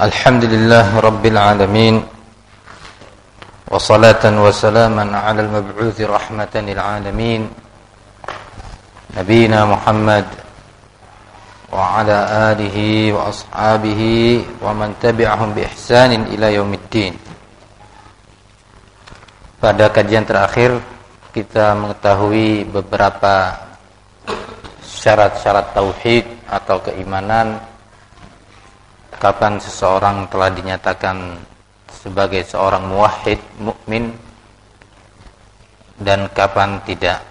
الحمد لله رب العالمين وصلاة وسلاما على المبعوث رحمة للعالمين نبينا محمد وعلى آله وأصحابه ومن تبعهم بإحسان إلى يوم الدين Pada kajian terakhir kita mengetahui beberapa syarat-syarat tauhid atau keimanan kapan seseorang telah dinyatakan sebagai seorang muwahhid mukmin dan kapan tidak.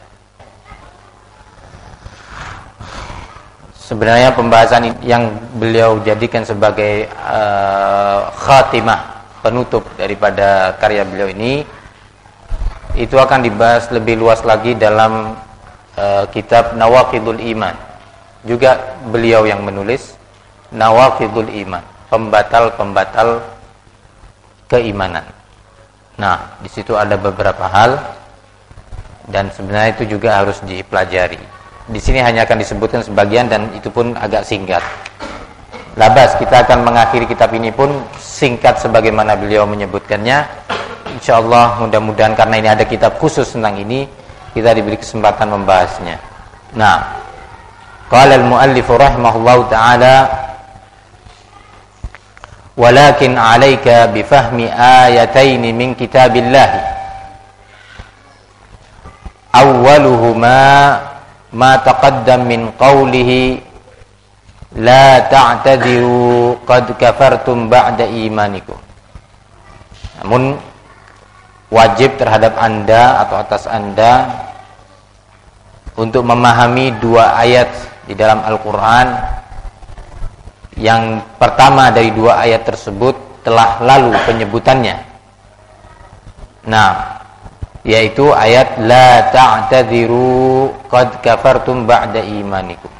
Sebenarnya pembahasan yang beliau jadikan sebagai uh, khatimah penutup daripada karya beliau ini itu akan dibahas lebih luas lagi dalam uh, kitab Nawaqidul Iman. Juga beliau yang menulis nawaqidul iman, pembatal-pembatal keimanan. Nah, di situ ada beberapa hal dan sebenarnya itu juga harus dipelajari. Di sini hanya akan disebutkan sebagian dan itu pun agak singkat. Labas kita akan mengakhiri kitab ini pun singkat sebagaimana beliau menyebutkannya. Insyaallah mudah-mudahan karena ini ada kitab khusus tentang ini kita diberi kesempatan membahasnya. Nah, qala al-muallif rahimahullahu taala ولكن عليك بفهم آيتين من كتاب الله أولهما ما تقدم من قوله لا تعتذروا قد كفرتم بعد إيمانكم namun wajib terhadap anda atau atas anda untuk memahami dua ayat di dalam Al-Quran yang pertama dari dua ayat tersebut telah lalu penyebutannya. Nah, yaitu ayat la ta'tadiru qad kafartum ba'da imanikum.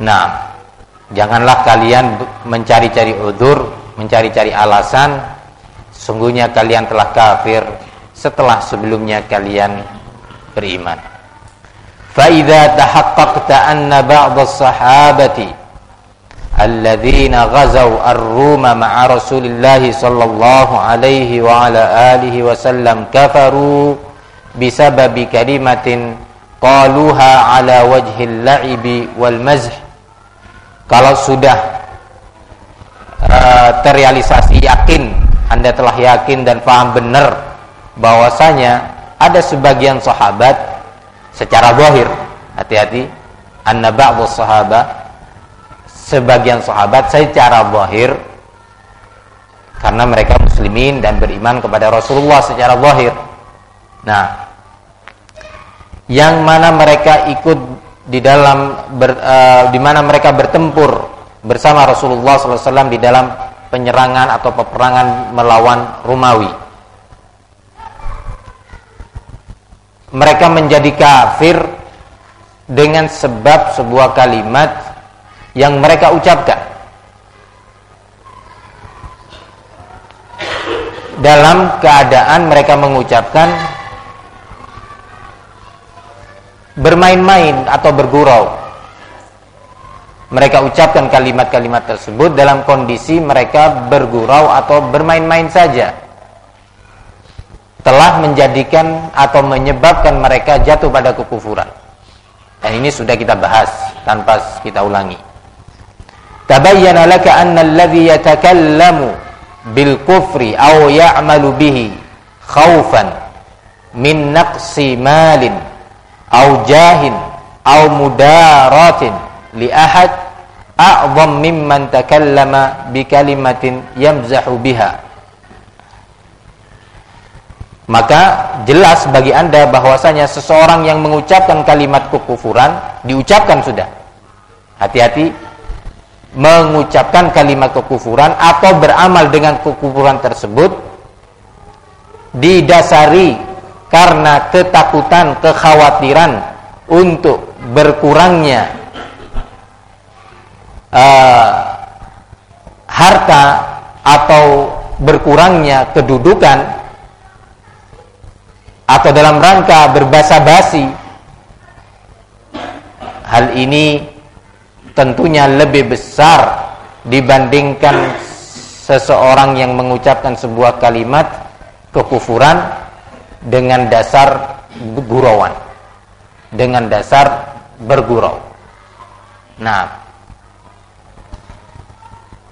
Nah, janganlah kalian mencari-cari udur, mencari-cari alasan, sungguhnya kalian telah kafir setelah sebelumnya kalian beriman. فإذا تحققت أن بعض الصحابة الذين غزوا الروم مع رسول الله صلى الله عليه وعلى آله وسلم كفروا بسبب كلمة قالوها على وجه اللعب والمزح kalau sudah uh, terrealisasi yakin Anda telah yakin dan paham benar bahwasanya ada sebagian sahabat secara zahir. Hati-hati. Anna ba'dhu sahabat sebagian sahabat secara zahir karena mereka muslimin dan beriman kepada Rasulullah secara zahir. Nah yang mana mereka ikut di dalam ber, uh, di mana mereka bertempur bersama Rasulullah SAW di dalam penyerangan atau peperangan melawan Romawi mereka menjadi kafir dengan sebab sebuah kalimat yang mereka ucapkan. Dalam keadaan mereka mengucapkan bermain-main atau bergurau. Mereka ucapkan kalimat-kalimat tersebut dalam kondisi mereka bergurau atau bermain-main saja telah menjadikan atau menyebabkan mereka jatuh pada kekufuran. Dan ini sudah kita bahas tanpa kita ulangi. Tabayyana laka anna alladhi yatakallamu bil kufri aw ya'malu bihi khaufan min naqsi malin aw jahin aw mudaratin li ahad a'zam mimman takallama bi kalimatin yamzahu biha maka jelas bagi anda bahwasanya seseorang yang mengucapkan kalimat kekufuran diucapkan sudah. Hati-hati mengucapkan kalimat kekufuran atau beramal dengan kekufuran tersebut didasari karena ketakutan, kekhawatiran untuk berkurangnya uh, harta atau berkurangnya kedudukan atau dalam rangka berbahasa basi hal ini tentunya lebih besar dibandingkan seseorang yang mengucapkan sebuah kalimat kekufuran dengan dasar gurauan dengan dasar bergurau. Nah.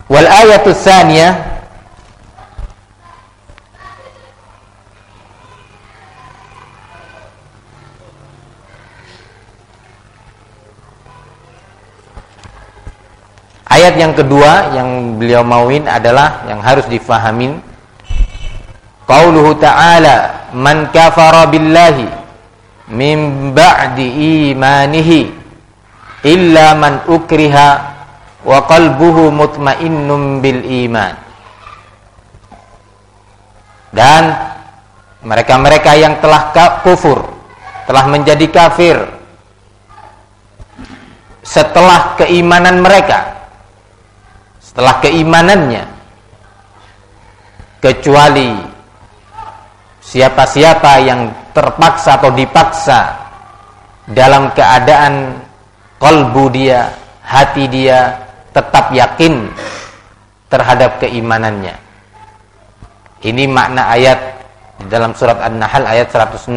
Wal ayatu tsaniyah Ayat yang kedua yang beliau mauin adalah yang harus difahamin. Qauluhu ta'ala man kafara billahi min ba'di imanihi illa man ukriha wa qalbuhu mutmainnun bil iman. Dan mereka-mereka yang telah kufur telah menjadi kafir setelah keimanan mereka setelah keimanannya kecuali siapa-siapa yang terpaksa atau dipaksa dalam keadaan kolbu dia, hati dia tetap yakin terhadap keimanannya. Ini makna ayat dalam surat An-Nahl ayat 106.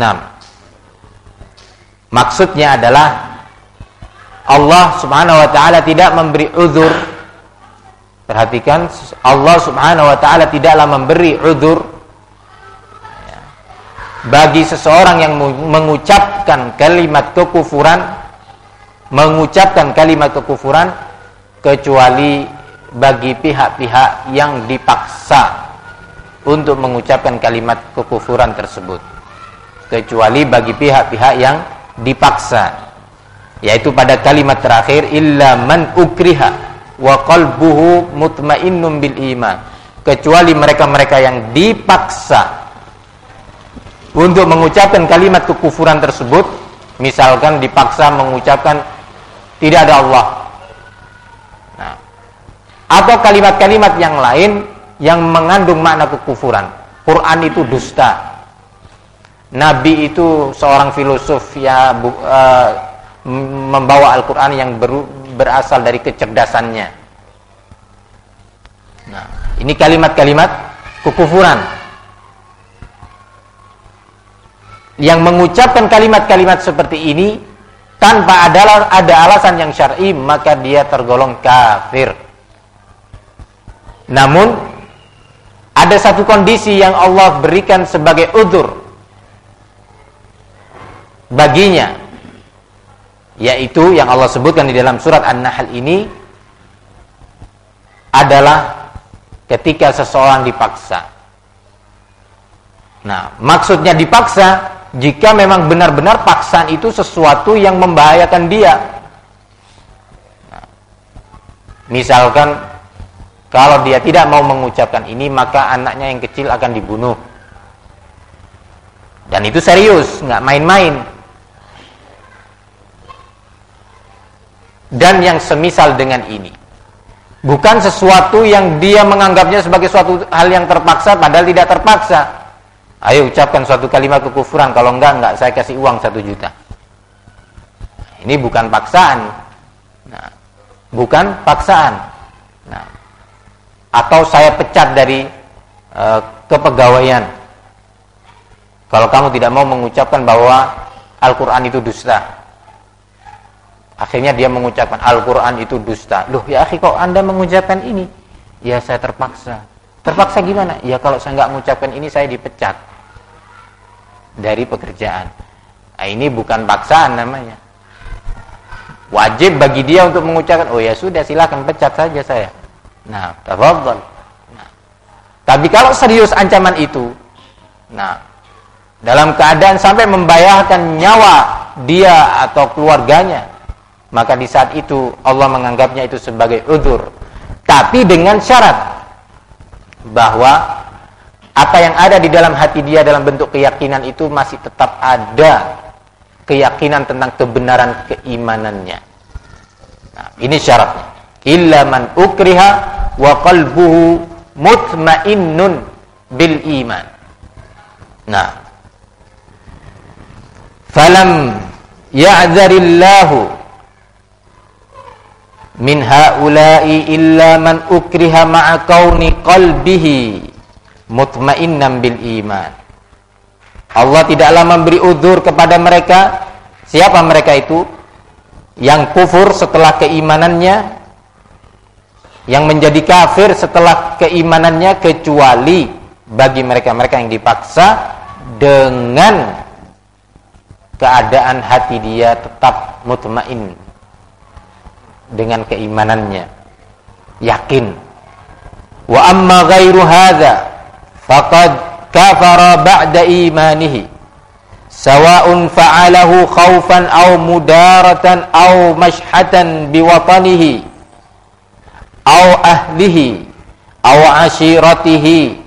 Maksudnya adalah Allah Subhanahu wa taala tidak memberi uzur Perhatikan Allah Subhanahu wa taala tidaklah memberi udzur ya, bagi seseorang yang mengucapkan kalimat kekufuran mengucapkan kalimat kekufuran kecuali bagi pihak-pihak yang dipaksa untuk mengucapkan kalimat kekufuran tersebut. Kecuali bagi pihak-pihak yang dipaksa yaitu pada kalimat terakhir illa man ukriha wa qalbuhu mutmainnun bil iman. Kecuali mereka-mereka yang dipaksa untuk mengucapkan kalimat kekufuran tersebut misalkan dipaksa mengucapkan tidak ada Allah. Nah, atau kalimat-kalimat yang lain yang mengandung makna kekufuran. Quran itu dusta. Nabi itu seorang filosof ya uh, membawa Al-Quran yang berasal dari kecerdasannya. Nah, ini kalimat-kalimat kekufuran. Yang mengucapkan kalimat-kalimat seperti ini tanpa ada ada alasan yang syar'i maka dia tergolong kafir. Namun ada satu kondisi yang Allah berikan sebagai udur baginya yaitu yang Allah sebutkan di dalam surat An-Nahl ini adalah ketika seseorang dipaksa. Nah, maksudnya dipaksa jika memang benar-benar paksaan itu sesuatu yang membahayakan dia. Nah, misalkan kalau dia tidak mau mengucapkan ini maka anaknya yang kecil akan dibunuh. Dan itu serius, nggak main-main. Dan yang semisal dengan ini. Bukan sesuatu yang dia menganggapnya sebagai suatu hal yang terpaksa padahal tidak terpaksa. Ayo ucapkan suatu kalimat kekufuran, kalau enggak enggak saya kasih uang satu juta. Ini bukan paksaan. Nah, bukan paksaan. Nah, atau saya pecat dari uh, kepegawaian. Kalau kamu tidak mau mengucapkan bahwa Al-Qur'an itu dusta. Akhirnya dia mengucapkan Al-Quran itu dusta. Loh ya akhi kok anda mengucapkan ini? Ya saya terpaksa. Terpaksa gimana? Ya kalau saya nggak mengucapkan ini saya dipecat. Dari pekerjaan. Nah, ini bukan paksaan namanya. Wajib bagi dia untuk mengucapkan, oh ya sudah silakan pecat saja saya. Nah, tafadhol. Nah, tapi kalau serius ancaman itu, nah, dalam keadaan sampai membayarkan nyawa dia atau keluarganya, maka di saat itu Allah menganggapnya itu sebagai udur tapi dengan syarat bahwa apa yang ada di dalam hati dia dalam bentuk keyakinan itu masih tetap ada keyakinan tentang kebenaran keimanannya. Nah, ini syaratnya. Illa man ukriha wa qalbuhu mutmainnun bil iman. Nah. Falam ya'dharillahu min haula'i illa man ukriha ma'a kauni qalbihi mutmainnan bil iman. Allah tidaklah memberi udur kepada mereka. Siapa mereka itu? Yang kufur setelah keimanannya, yang menjadi kafir setelah keimanannya kecuali bagi mereka-mereka yang dipaksa dengan keadaan hati dia tetap mutmain dengan keimanannya yakin wa amma ghairu hadza faqad kafara ba'da imanihi sawa'un fa'alahu khaufan aw mudaratan aw mashhatan biwatanihi aw ahlihi aw ashiratihi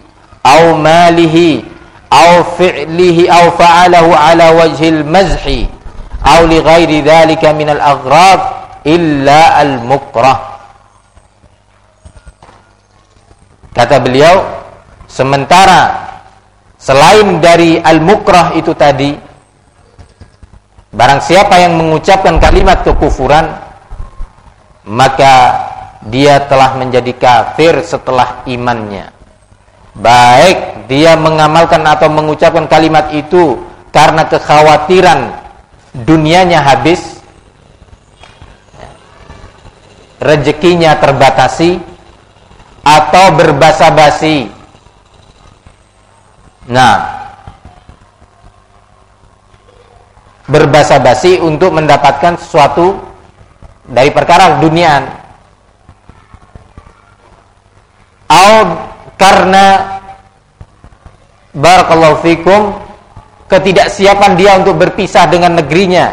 aw malihi aw fi'lihi aw fa'alahu ala wajhil mazhi aw li ghairi dhalika min al-aghrab illa al-mukrah. Kata beliau, sementara selain dari al-mukrah itu tadi, barang siapa yang mengucapkan kalimat kekufuran, maka dia telah menjadi kafir setelah imannya. Baik dia mengamalkan atau mengucapkan kalimat itu karena kekhawatiran dunianya habis rezekinya terbatasi atau berbasa-basi. Nah, berbasa-basi untuk mendapatkan sesuatu dari perkara duniaan. Atau karena barakallahu fikum ketidaksiapan dia untuk berpisah dengan negerinya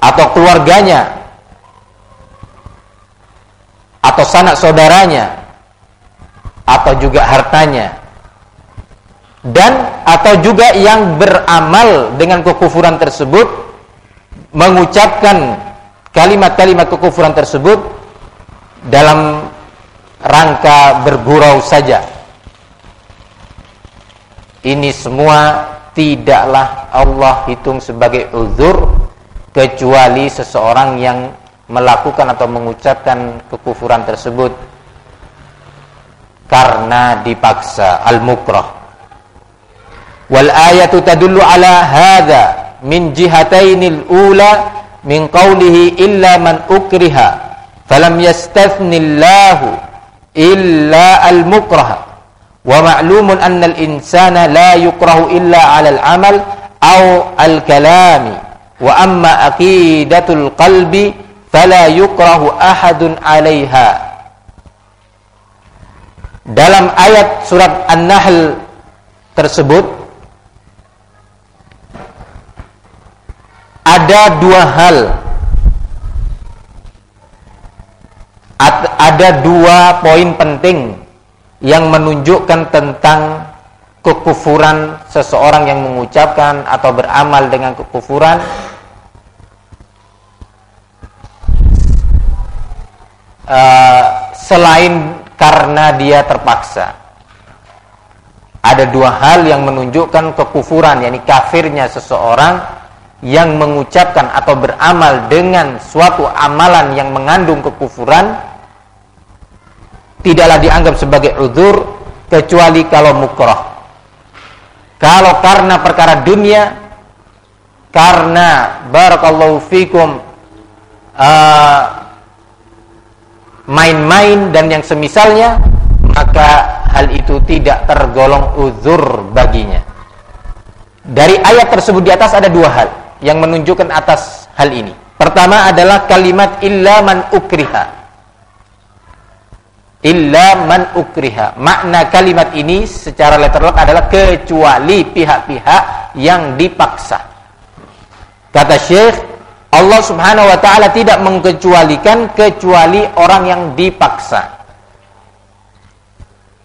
atau keluarganya atau sanak saudaranya. Atau juga hartanya. Dan atau juga yang beramal dengan kekufuran tersebut mengucapkan kalimat-kalimat kekufuran tersebut dalam rangka bergurau saja. Ini semua tidaklah Allah hitung sebagai uzur kecuali seseorang yang melakukan atau mengucapkan kekufuran tersebut karena dipaksa al-mukrah. Wal ayatu tadullu ala hadha min jihatainil ula min qawlihi illa man ukriha falam yastathnillahu illa al-mukraha wa ma'lumun anna al-insana la yukrahu illa 'ala al-amal aw al-kalami. Wa amma aqidatul qalbi fala yukrahu ahadun 'alaiha. Dalam ayat surat An-Nahl tersebut ada dua hal. Ada dua poin penting yang menunjukkan tentang kekufuran seseorang yang mengucapkan atau beramal dengan kekufuran uh, selain karena dia terpaksa. Ada dua hal yang menunjukkan kekufuran, yakni kafirnya seseorang yang mengucapkan atau beramal dengan suatu amalan yang mengandung kekufuran tidaklah dianggap sebagai udur kecuali kalau mukroh. Kalau karena perkara dunia, karena barakallahu fikum uh, main-main dan yang semisalnya maka hal itu tidak tergolong uzur baginya. Dari ayat tersebut di atas ada dua hal yang menunjukkan atas hal ini. Pertama adalah kalimat illa man ukriha. Illa man ukriha. Makna kalimat ini secara letterlock adalah kecuali pihak-pihak yang dipaksa. Kata Syekh Allah Subhanahu wa taala tidak mengecualikan kecuali orang yang dipaksa.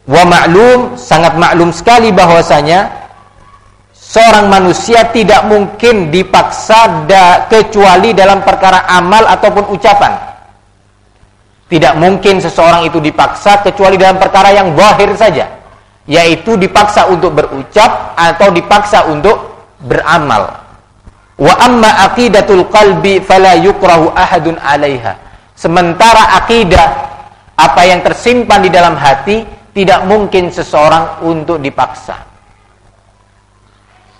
Wa maklum sangat maklum sekali bahwasanya seorang manusia tidak mungkin dipaksa da, kecuali dalam perkara amal ataupun ucapan. Tidak mungkin seseorang itu dipaksa kecuali dalam perkara yang zahir saja, yaitu dipaksa untuk berucap atau dipaksa untuk beramal. Wa amma aqidatul qalbi fala yukrahu ahadun 'alaiha. Sementara akidah apa yang tersimpan di dalam hati tidak mungkin seseorang untuk dipaksa.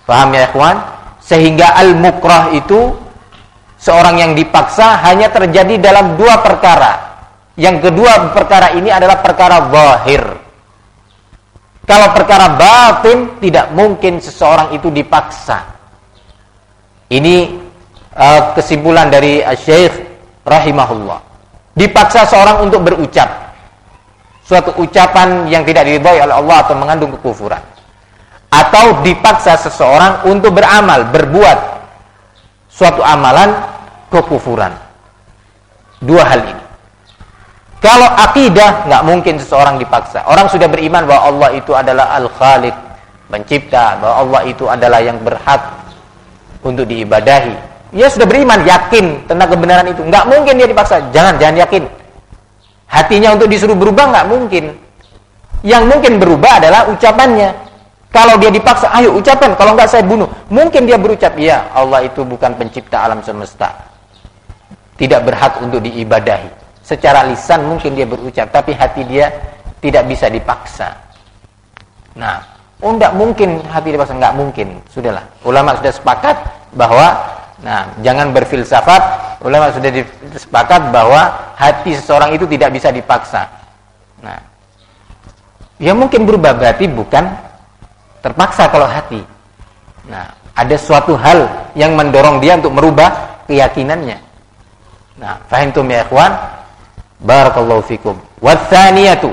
Paham ya ikhwan? Sehingga al-mukrah itu seorang yang dipaksa hanya terjadi dalam dua perkara. Yang kedua perkara ini adalah perkara zahir. Kalau perkara batin tidak mungkin seseorang itu dipaksa. Ini uh, kesimpulan dari Syekh rahimahullah. Dipaksa seorang untuk berucap suatu ucapan yang tidak diridhai oleh Allah atau mengandung kekufuran. Atau dipaksa seseorang untuk beramal, berbuat suatu amalan kekufuran. Dua hal ini. Kalau akidah nggak mungkin seseorang dipaksa. Orang sudah beriman bahwa Allah itu adalah Al-Khaliq, pencipta, bahwa Allah itu adalah yang berhak untuk diibadahi. Dia sudah beriman, yakin tentang kebenaran itu. Nggak mungkin dia dipaksa. Jangan, jangan yakin. Hatinya untuk disuruh berubah nggak mungkin. Yang mungkin berubah adalah ucapannya. Kalau dia dipaksa, ayo ucapkan. Kalau nggak saya bunuh. Mungkin dia berucap, ya Allah itu bukan pencipta alam semesta. Tidak berhak untuk diibadahi. Secara lisan mungkin dia berucap, tapi hati dia tidak bisa dipaksa. Nah, oh nggak mungkin hati dipaksa, nggak mungkin. Sudahlah, ulama sudah sepakat bahwa Nah, jangan berfilsafat. Ulama sudah sepakat bahwa hati seseorang itu tidak bisa dipaksa. Nah, ya mungkin berubah berarti bukan terpaksa kalau hati. Nah, ada suatu hal yang mendorong dia untuk merubah keyakinannya. Nah, fahim tuh ya ikhwan? Barakallahu fikum. Watsaniyatu.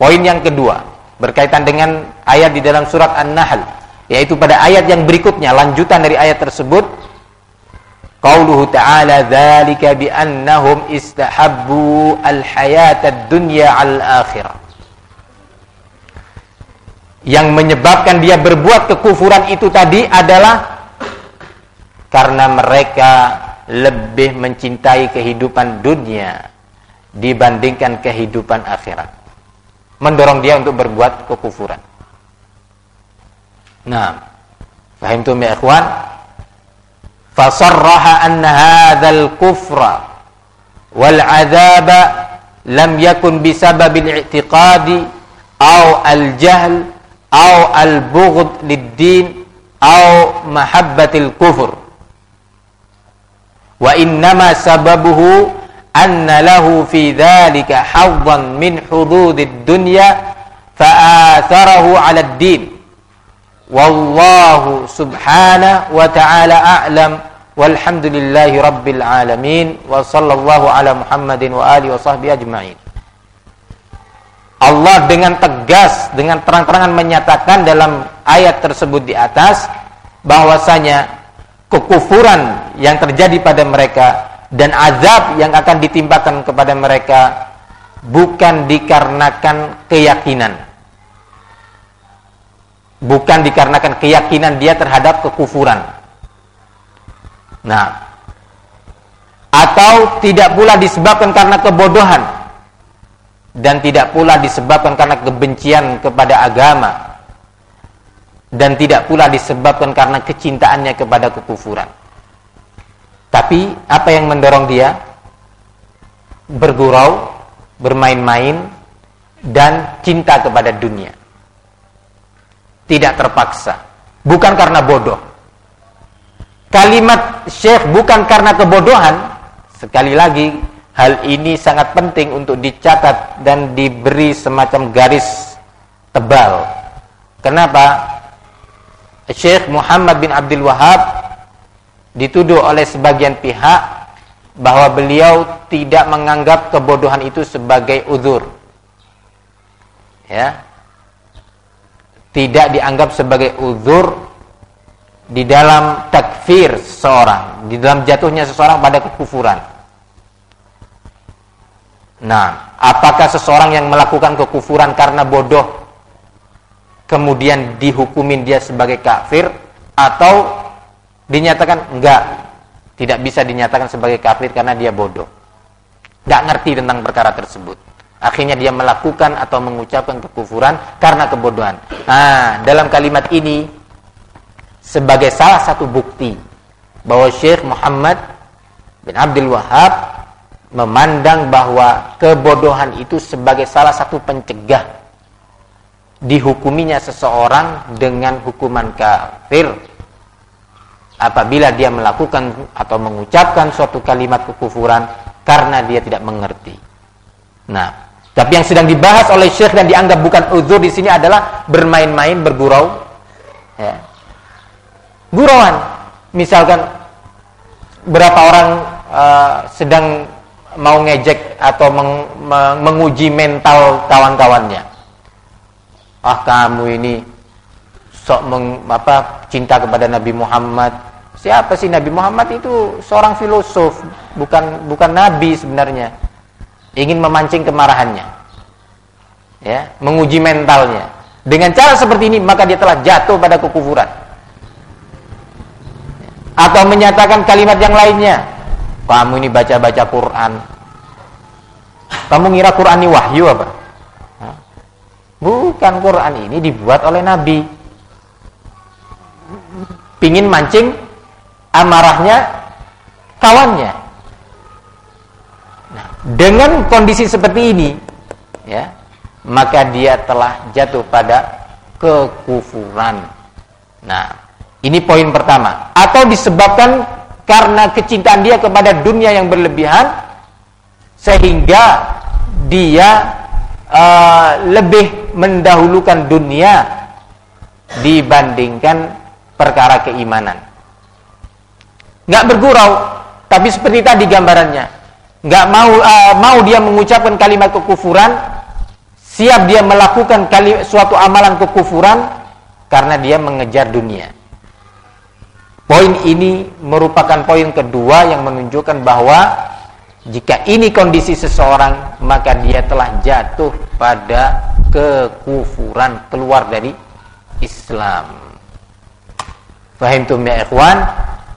Poin yang kedua berkaitan dengan ayat di dalam surat An-Nahl, yaitu pada ayat yang berikutnya lanjutan dari ayat tersebut Qauluhu ta'ala dzalika bi annahum istahabbu al-hayata dunya al-akhirah. Yang menyebabkan dia berbuat kekufuran itu tadi adalah karena mereka lebih mencintai kehidupan dunia dibandingkan kehidupan akhirat. Mendorong dia untuk berbuat kekufuran. Nah, paham tuh ya ikhwan? fasarraha anna hadzal kufra wal adzaba lam yakun bisababil i'tiqadi aw al jahl aw al bughd lid-din aw mahabbatil kufur wa innama sababuhu anna lahu fi dhalika haddan min hududid dunya fa'atharahu 'ala ad-din wallahu subhanahu wa ta'ala a'lam Walhamdulillahi rabbil alamin wa sallallahu ala Muhammadin wa alihi wa sahbihi ajma'in. Allah dengan tegas, dengan terang-terangan menyatakan dalam ayat tersebut di atas bahwasanya kekufuran yang terjadi pada mereka dan azab yang akan ditimpakan kepada mereka bukan dikarenakan keyakinan. Bukan dikarenakan keyakinan dia terhadap kekufuran. Nah, atau tidak pula disebabkan karena kebodohan. Dan tidak pula disebabkan karena kebencian kepada agama. Dan tidak pula disebabkan karena kecintaannya kepada kekufuran. Tapi apa yang mendorong dia? Bergurau, bermain-main dan cinta kepada dunia. Tidak terpaksa, bukan karena bodoh. Kalimat syekh bukan karena kebodohan. Sekali lagi hal ini sangat penting untuk dicatat dan diberi semacam garis tebal. Kenapa? Syekh Muhammad bin Abdul Wahab dituduh oleh sebagian pihak bahwa beliau tidak menganggap kebodohan itu sebagai uzur. Ya tidak dianggap sebagai uzur di dalam takfir seseorang, di dalam jatuhnya seseorang pada kekufuran. Nah, apakah seseorang yang melakukan kekufuran karena bodoh kemudian dihukumin dia sebagai kafir atau dinyatakan enggak, tidak bisa dinyatakan sebagai kafir karena dia bodoh. Enggak ngerti tentang perkara tersebut. Akhirnya dia melakukan atau mengucapkan kekufuran karena kebodohan. Nah, dalam kalimat ini sebagai salah satu bukti bahwa Syekh Muhammad bin Abdul Wahab memandang bahwa kebodohan itu sebagai salah satu pencegah dihukuminya seseorang dengan hukuman kafir apabila dia melakukan atau mengucapkan suatu kalimat kekufuran karena dia tidak mengerti. Nah, tapi yang sedang dibahas oleh Syekh dan dianggap bukan uzur di sini adalah bermain-main, bergurau. Ya. Gurauan. Misalkan berapa orang uh, sedang mau ngejek atau meng, meng, menguji mental kawan-kawannya. Ah kamu ini sok meng, apa cinta kepada Nabi Muhammad. Siapa sih Nabi Muhammad itu seorang filosof, bukan bukan nabi sebenarnya. Ingin memancing kemarahannya. Ya, menguji mentalnya. Dengan cara seperti ini maka dia telah jatuh pada kekufuran. Atau menyatakan kalimat yang lainnya kamu ini baca-baca Quran. Kamu ngira Quran ini wahyu apa? Bukan Quran ini dibuat oleh Nabi. Pingin mancing amarahnya kawannya. Dengan kondisi seperti ini, ya, maka dia telah jatuh pada kekufuran. Nah, ini poin pertama. Atau disebabkan karena kecintaan dia kepada dunia yang berlebihan sehingga dia uh, lebih mendahulukan dunia dibandingkan perkara keimanan. Nggak bergurau, tapi seperti tadi gambarannya, nggak mau uh, mau dia mengucapkan kalimat kekufuran, siap dia melakukan kali, suatu amalan kekufuran karena dia mengejar dunia. Poin ini merupakan poin kedua yang menunjukkan bahwa jika ini kondisi seseorang maka dia telah jatuh pada kekufuran keluar dari Islam. Fahimtum ya ikhwan?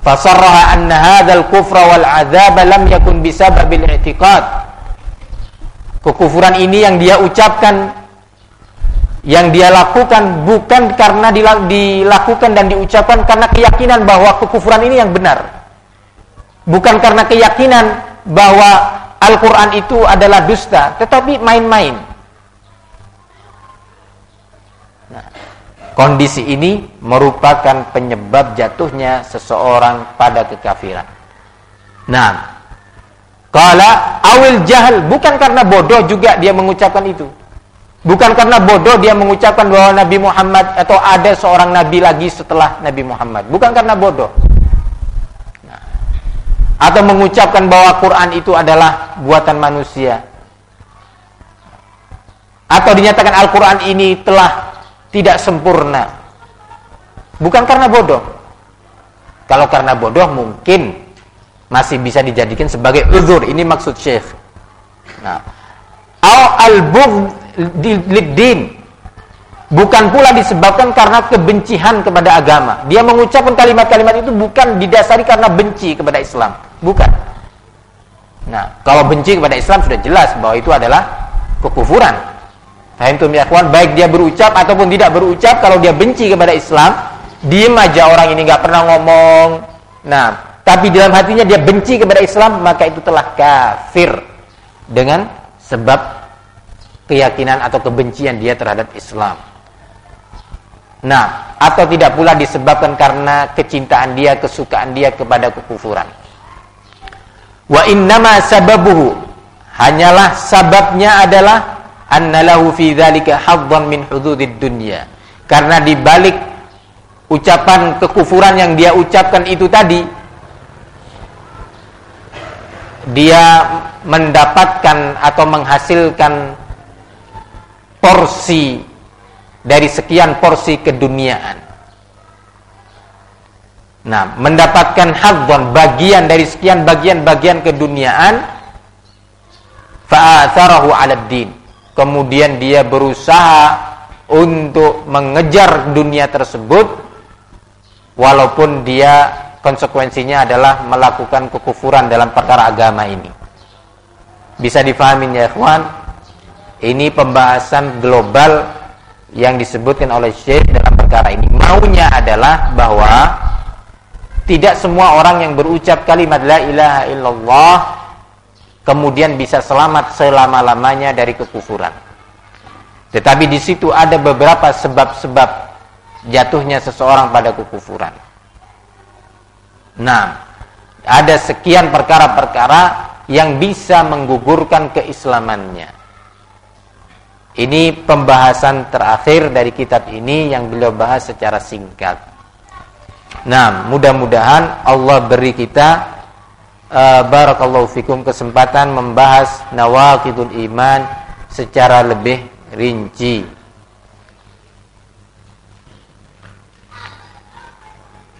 Fasarraha anna hadzal kufra wal adzab lam yakun i'tiqad. Kekufuran ini yang dia ucapkan yang dia lakukan bukan karena dilakukan dan diucapkan karena keyakinan bahwa kekufuran ini yang benar. Bukan karena keyakinan bahwa Al-Quran itu adalah dusta, tetapi main-main. Kondisi ini merupakan penyebab jatuhnya seseorang pada kekafiran. Nah, kalau awil jahil bukan karena bodoh juga dia mengucapkan itu. Bukan karena bodoh dia mengucapkan bahwa Nabi Muhammad atau ada seorang nabi lagi setelah Nabi Muhammad. Bukan karena bodoh. Nah. Atau mengucapkan bahwa Quran itu adalah buatan manusia. Atau dinyatakan Al-Quran ini telah tidak sempurna. Bukan karena bodoh. Kalau karena bodoh mungkin masih bisa dijadikan sebagai uzur. Ini maksud Syekh. Nah, al-bughd din bukan pula disebabkan karena kebencian kepada agama. Dia mengucapkan kalimat-kalimat itu bukan didasari karena benci kepada Islam, bukan. Nah, kalau benci kepada Islam sudah jelas bahwa itu adalah kekufuran. Fahimtum ya kawan, baik dia berucap ataupun tidak berucap, kalau dia benci kepada Islam, diem aja orang ini nggak pernah ngomong. Nah, tapi dalam hatinya dia benci kepada Islam, maka itu telah kafir dengan sebab keyakinan atau kebencian dia terhadap Islam. Nah, atau tidak pula disebabkan karena kecintaan dia, kesukaan dia kepada kekufuran. Wa innama sababuhu hanyalah sababnya adalah annalahu fi dzalika hadzan min hududid dunya. Karena di balik ucapan kekufuran yang dia ucapkan itu tadi dia mendapatkan atau menghasilkan porsi dari sekian porsi keduniaan. Nah, mendapatkan hadzon bagian dari sekian bagian-bagian keduniaan fa'atharahu 'ala din. Kemudian dia berusaha untuk mengejar dunia tersebut walaupun dia konsekuensinya adalah melakukan kekufuran dalam perkara agama ini. Bisa difahami ya ikhwan? Ini pembahasan global yang disebutkan oleh Syekh dalam perkara ini. Maunya adalah bahwa tidak semua orang yang berucap kalimat la ilaha illallah kemudian bisa selamat selama-lamanya dari kekufuran. Tetapi di situ ada beberapa sebab-sebab jatuhnya seseorang pada kekufuran. Nah, ada sekian perkara-perkara yang bisa menggugurkan keislamannya. Ini pembahasan terakhir dari kitab ini yang beliau bahas secara singkat. Nah, mudah-mudahan Allah beri kita uh, barakallahu fikum kesempatan membahas nawaqidul iman secara lebih rinci.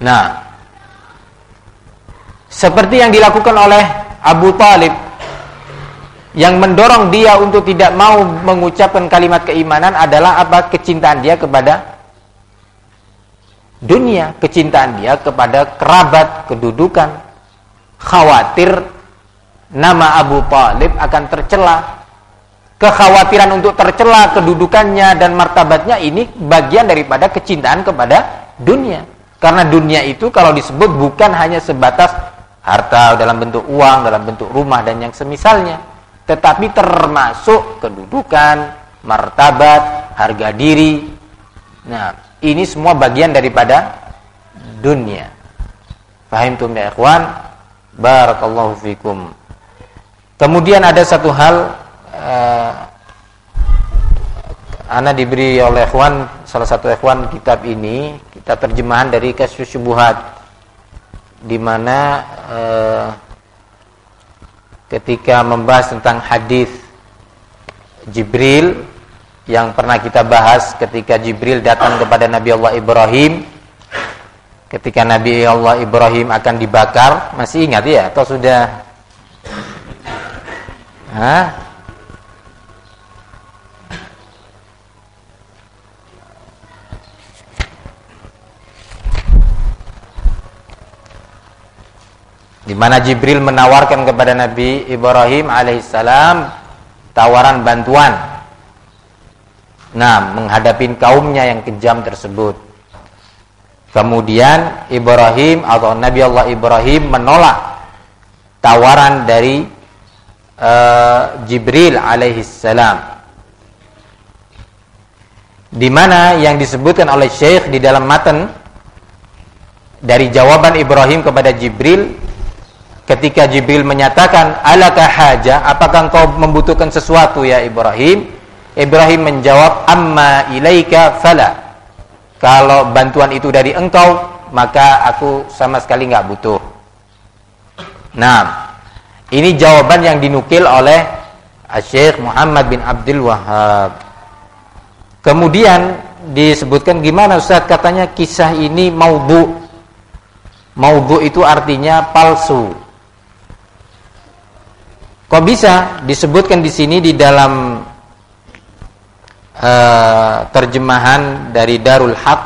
Nah, seperti yang dilakukan oleh Abu Talib yang mendorong dia untuk tidak mau mengucapkan kalimat keimanan adalah apa? Kecintaan dia kepada dunia, kecintaan dia kepada kerabat, kedudukan. Khawatir nama Abu Talib akan tercela. Kekhawatiran untuk tercela kedudukannya dan martabatnya ini bagian daripada kecintaan kepada dunia. Karena dunia itu kalau disebut bukan hanya sebatas harta dalam bentuk uang, dalam bentuk rumah dan yang semisalnya, tetapi termasuk kedudukan, martabat, harga diri. Nah, ini semua bagian daripada dunia. Fahim tum ya ikhwan? Barakallahu fikum. Kemudian ada satu hal uh, Ana diberi oleh ikhwan salah satu ikhwan kitab ini, kita terjemahan dari Kasus Syubuhat di mana eh, ketika membahas tentang hadis Jibril yang pernah kita bahas ketika Jibril datang kepada Nabi Allah Ibrahim ketika Nabi Allah Ibrahim akan dibakar masih ingat ya atau sudah Hah? di mana Jibril menawarkan kepada Nabi Ibrahim alaihissalam tawaran bantuan. Nah, menghadapi kaumnya yang kejam tersebut. Kemudian Ibrahim atau Nabi Allah Ibrahim menolak tawaran dari uh, Jibril alaihissalam. Di mana yang disebutkan oleh Syekh di dalam matan dari jawaban Ibrahim kepada Jibril Ketika Jibril menyatakan, "Alaka haja? Apakah engkau membutuhkan sesuatu ya Ibrahim?" Ibrahim menjawab, "Amma ilaika fala." Kalau bantuan itu dari engkau, maka aku sama sekali nggak butuh. Nah, ini jawaban yang dinukil oleh Syekh Muhammad bin Abdul Wahab. Kemudian disebutkan gimana Ustaz katanya kisah ini maubu. Maubu itu artinya palsu. Kok bisa disebutkan di sini di dalam uh, terjemahan dari Darul Haq?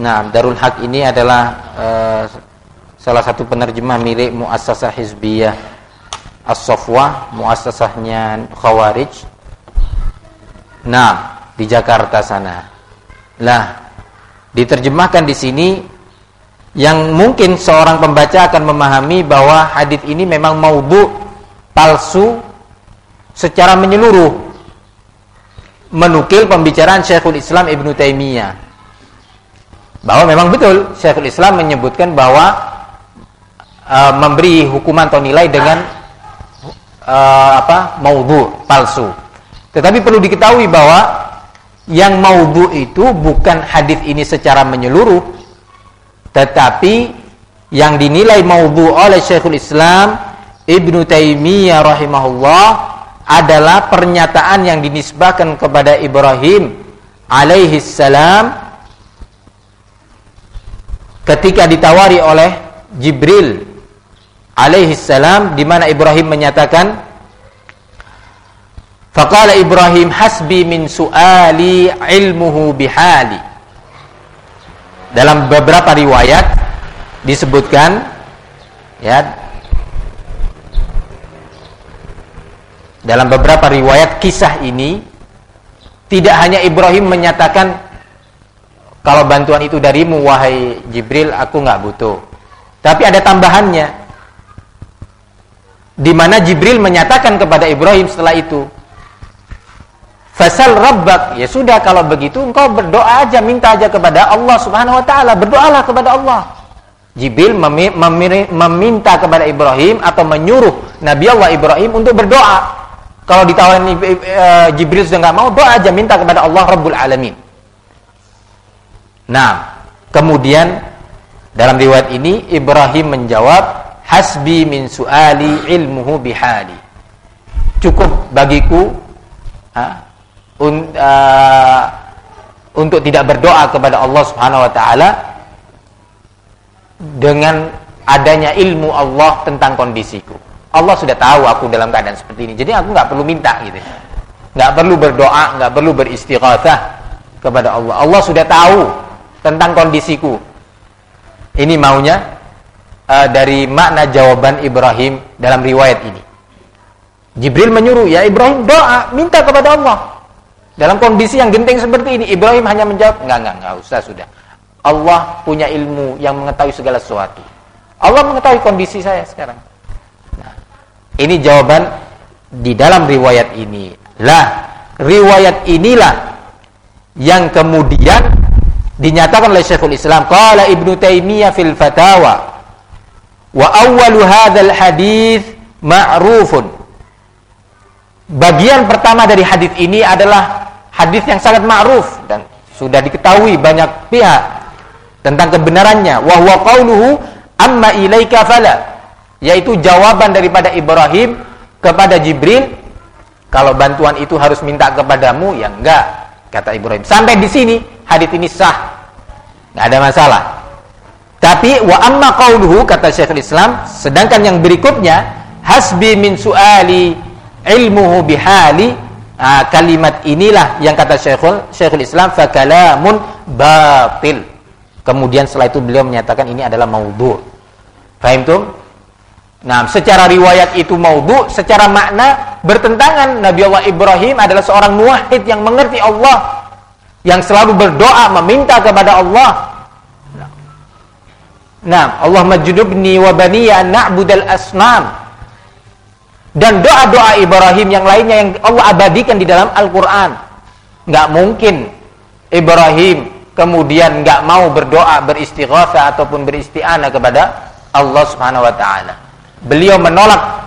Nah, Darul Haq ini adalah uh, salah satu penerjemah milik Muassasah Hizbiyah As-Safwah, muassasahnya Khawarij. Nah, di Jakarta sana. Lah, diterjemahkan di sini yang mungkin seorang pembaca akan memahami bahwa hadis ini memang maubu palsu secara menyeluruh menukil pembicaraan Syekhul Islam Ibnu Taimiyah. Bahwa memang betul Syekhul Islam menyebutkan bahwa uh, memberi hukuman atau nilai dengan uh, apa maudhu palsu. Tetapi perlu diketahui bahwa yang maudhu itu bukan hadis ini secara menyeluruh tetapi yang dinilai maudhu oleh Syekhul Islam Ibnu Taimiyah rahimahullah adalah pernyataan yang dinisbahkan kepada Ibrahim alaihi salam ketika ditawari oleh Jibril alaihi salam di mana Ibrahim menyatakan Faqala Ibrahim hasbi min su'ali ilmuhu bihali. Dalam beberapa riwayat disebutkan ya dalam beberapa riwayat kisah ini tidak hanya Ibrahim menyatakan kalau bantuan itu darimu wahai Jibril aku nggak butuh. Tapi ada tambahannya di mana Jibril menyatakan kepada Ibrahim setelah itu Fasal rabbak. Ya sudah kalau begitu engkau berdoa aja minta aja kepada Allah Subhanahu wa taala. Berdoalah kepada Allah. Jibril meminta kepada Ibrahim atau menyuruh Nabi Allah Ibrahim untuk berdoa kalau ditawarin uh, Jibril sudah nggak mau doa aja minta kepada Allah Rabbul Alamin nah kemudian dalam riwayat ini Ibrahim menjawab hasbi min suali ilmuhu bihali cukup bagiku ha, un, uh, untuk tidak berdoa kepada Allah Subhanahu wa taala dengan adanya ilmu Allah tentang kondisiku. Allah sudah tahu aku dalam keadaan seperti ini. Jadi aku nggak perlu minta gitu. Nggak perlu berdoa, nggak perlu beristighatsah kepada Allah. Allah sudah tahu tentang kondisiku. Ini maunya uh, dari makna jawaban Ibrahim dalam riwayat ini. Jibril menyuruh, ya Ibrahim doa, minta kepada Allah. Dalam kondisi yang genting seperti ini, Ibrahim hanya menjawab, enggak, enggak, enggak usah, sudah. Allah punya ilmu yang mengetahui segala sesuatu. Allah mengetahui kondisi saya sekarang. Ini jawaban di dalam riwayat ini. Lah, riwayat inilah yang kemudian dinyatakan oleh Syekhul Islam. Qala Ibnu Taimiyah fil Fatawa Wa awwalu hadzal hadis ma'rufun. Bagian pertama dari hadis ini adalah hadis yang sangat ma'ruf dan sudah diketahui banyak pihak tentang kebenarannya. Wa huwa qauluhu amma ilaika fala. Yaitu jawaban daripada Ibrahim kepada Jibril kalau bantuan itu harus minta kepadamu ya enggak kata Ibrahim. Sampai di sini hadis ini sah. Enggak ada masalah. Tapi wa amma qauluhu kata Syekhul Islam, sedangkan yang berikutnya hasbi min suali ilmuhu bihali nah, kalimat inilah yang kata Syekhul Syekhul Islam fa kalamun batil. Kemudian setelah itu beliau menyatakan ini adalah maudhu. Fahim tuh? Nah, secara riwayat itu maudhu, secara makna bertentangan Nabi Allah Ibrahim adalah seorang muwahhid yang mengerti Allah, yang selalu berdoa meminta kepada Allah Nah, Allah majnubni wa baniya na'budal asnam. Dan doa-doa Ibrahim yang lainnya yang Allah abadikan di dalam Al-Qur'an. Enggak mungkin Ibrahim kemudian enggak mau berdoa, beristighatsah ataupun beristi'anah kepada Allah Subhanahu wa taala. Beliau menolak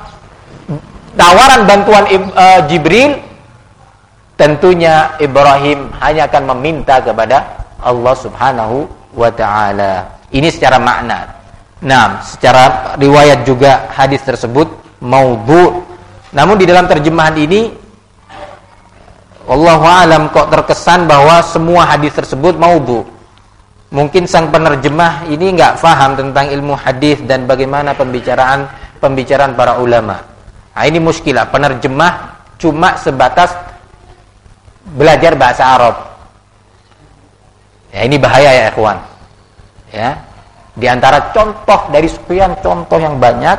tawaran bantuan uh, Jibril tentunya Ibrahim hanya akan meminta kepada Allah Subhanahu wa taala. Ini secara makna. Nah, secara riwayat juga hadis tersebut maudhu. Namun di dalam terjemahan ini Allah alam kok terkesan bahwa semua hadis tersebut maudhu. Mungkin sang penerjemah ini nggak faham tentang ilmu hadis dan bagaimana pembicaraan pembicaraan para ulama. Nah, ini muskilah. Penerjemah cuma sebatas belajar bahasa Arab. Ya, ini bahaya ya, ikhwan ya di antara contoh dari sekian contoh yang banyak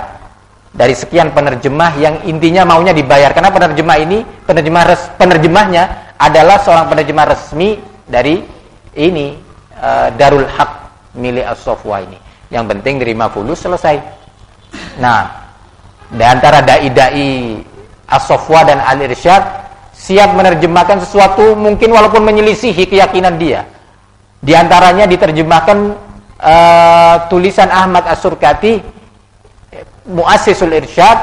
dari sekian penerjemah yang intinya maunya dibayar karena penerjemah ini penerjemah res, penerjemahnya adalah seorang penerjemah resmi dari ini uh, Darul Haq milik As-Sofwa ini yang penting terima fulus selesai nah di antara dai-dai As-Sofwa dan Al-Irsyad siap menerjemahkan sesuatu mungkin walaupun menyelisihi keyakinan dia di antaranya diterjemahkan uh, tulisan Ahmad As-Surkati Muassisul Irsyad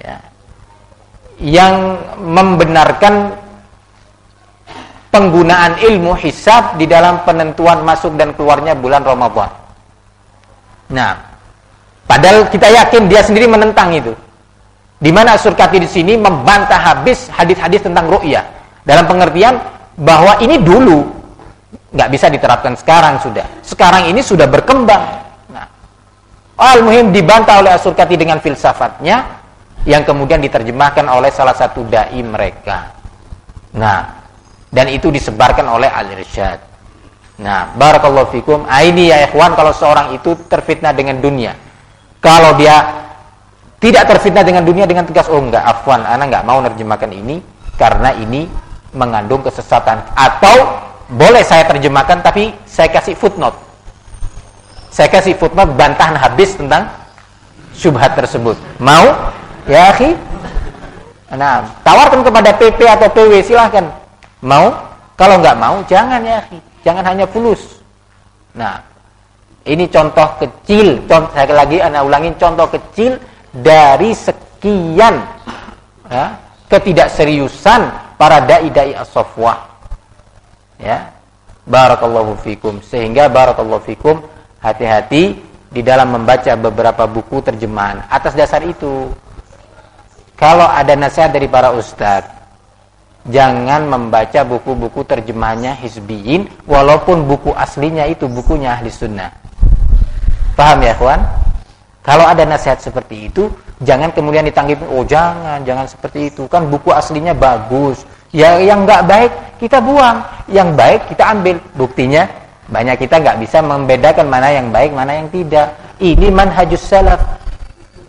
ya, yang membenarkan penggunaan ilmu hisab di dalam penentuan masuk dan keluarnya bulan Ramadan. Nah, padahal kita yakin dia sendiri menentang itu. Di mana Surkati di sini membantah habis hadis-hadis tentang ru'yah dalam pengertian bahwa ini dulu nggak bisa diterapkan sekarang sudah. Sekarang ini sudah berkembang. Nah, al-muhim dibantah oleh Asurkati dengan filsafatnya yang kemudian diterjemahkan oleh salah satu dai mereka. Nah, dan itu disebarkan oleh Al-Irsyad. Nah, barakallahu fikum. Ah, ini ya ikhwan kalau seorang itu terfitnah dengan dunia. Kalau dia tidak terfitnah dengan dunia dengan tegas, oh enggak, afwan, anak enggak mau nerjemahkan ini karena ini mengandung kesesatan atau boleh saya terjemahkan tapi saya kasih footnote. Saya kasih footnote bantahan habis tentang syubhat tersebut. Mau? Ya, akhi. Nah, tawarkan kepada PP atau PW silahkan. Mau? Kalau nggak mau, jangan ya, akhi. Jangan hanya fulus. Nah, ini contoh kecil. Contoh saya lagi anak ulangin contoh kecil dari sekian ya, ketidakseriusan para dai-dai as-safwah. Ya. Barakallahu fikum. Sehingga barakallahu fikum hati-hati di dalam membaca beberapa buku terjemahan. Atas dasar itu, kalau ada nasihat dari para ustadz, jangan membaca buku-buku terjemahannya hizbiyin, walaupun buku aslinya itu bukunya ahli sunnah. Paham ya kawan? Kalau ada nasihat seperti itu, jangan kemudian ditanggapi, oh jangan, jangan seperti itu. Kan buku aslinya bagus. Ya, yang nggak baik kita buang, yang baik kita ambil. Buktinya banyak kita nggak bisa membedakan mana yang baik, mana yang tidak. Ini manhajus salaf.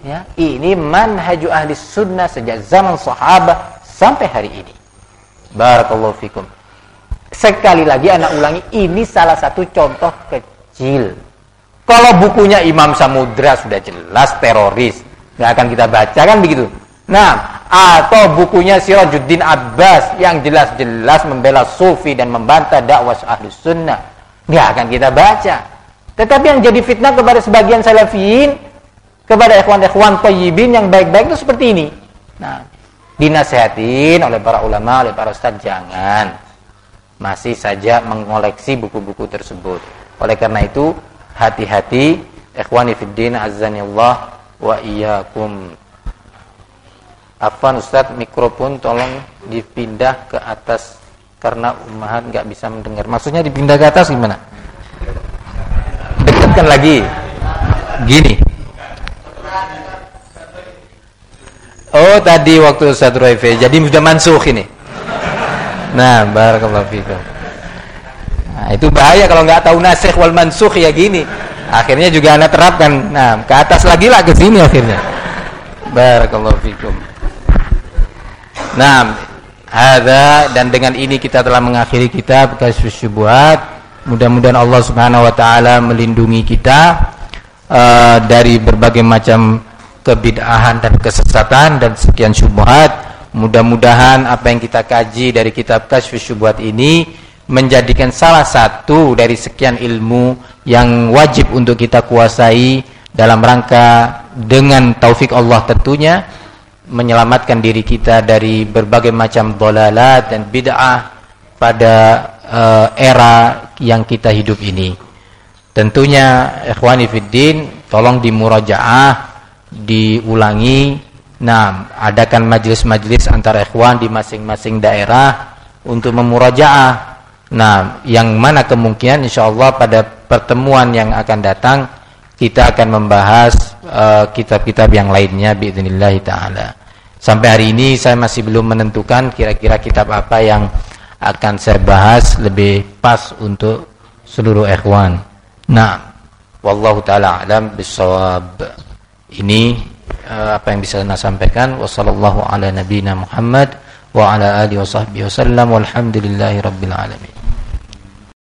Ya, ini manhaju ahli sunnah sejak zaman sahabat sampai hari ini. Barakallahu fikum. Sekali lagi anak ulangi, ini salah satu contoh kecil. Kalau bukunya Imam Samudra sudah jelas teroris, nggak akan kita baca kan begitu. Nah, atau bukunya Sirajuddin Abbas yang jelas-jelas membela sufi dan membantah dakwah ahli sunnah, nggak akan kita baca. Tetapi yang jadi fitnah kepada sebagian salafiyin kepada ikhwan-ikhwan tayyibin yang baik-baik itu seperti ini. Nah, dinasehatin oleh para ulama, oleh para ustaz jangan masih saja mengoleksi buku-buku tersebut. Oleh karena itu, hati-hati ikhwani fiddin Allah wa iyyakum. Afan Ustaz, mikrofon tolong dipindah ke atas karena umahat nggak bisa mendengar. Maksudnya dipindah ke atas gimana? Dekatkan lagi. Gini. Oh tadi waktu Ustaz Ruaife Jadi sudah mansuh ini. Nah barakallahu fikum. Nah itu bahaya kalau nggak tahu nasih wal mansuh ya gini. Akhirnya juga anda terapkan. Nah ke atas lagi lah ke sini akhirnya. Barakallahu fikum. Nah ada dan dengan ini kita telah mengakhiri kitab Kasus Syubuhat Mudah-mudahan Allah Subhanahu wa taala melindungi kita uh, dari berbagai macam kebid'ahan dan kesesatan dan sekian syubhat. Mudah-mudahan apa yang kita kaji dari kitab Kasyfus Syubhat ini menjadikan salah satu dari sekian ilmu yang wajib untuk kita kuasai dalam rangka dengan taufik Allah tentunya menyelamatkan diri kita dari berbagai macam dolalat dan bid'ah pada uh, era yang kita hidup ini. Tentunya ikhwani fiddin tolong dimurajaah diulangi. Nah, adakan majelis-majelis antara ikhwan di masing-masing daerah untuk memurajaah. Nah, yang mana kemungkinan insyaallah pada pertemuan yang akan datang kita akan membahas uh, kitab-kitab uh, yang lainnya biidznillah taala. Sampai hari ini saya masih belum menentukan kira-kira kitab apa yang akan saya bahas lebih pas untuk seluruh ikhwan. Nah, wallahu taala alam bisawab. Ini uh, apa yang bisa saya sampaikan. Wassallallahu ala nabiyina Muhammad wa ala alihi wasahbihi wasallam walhamdulillahi rabbil alamin.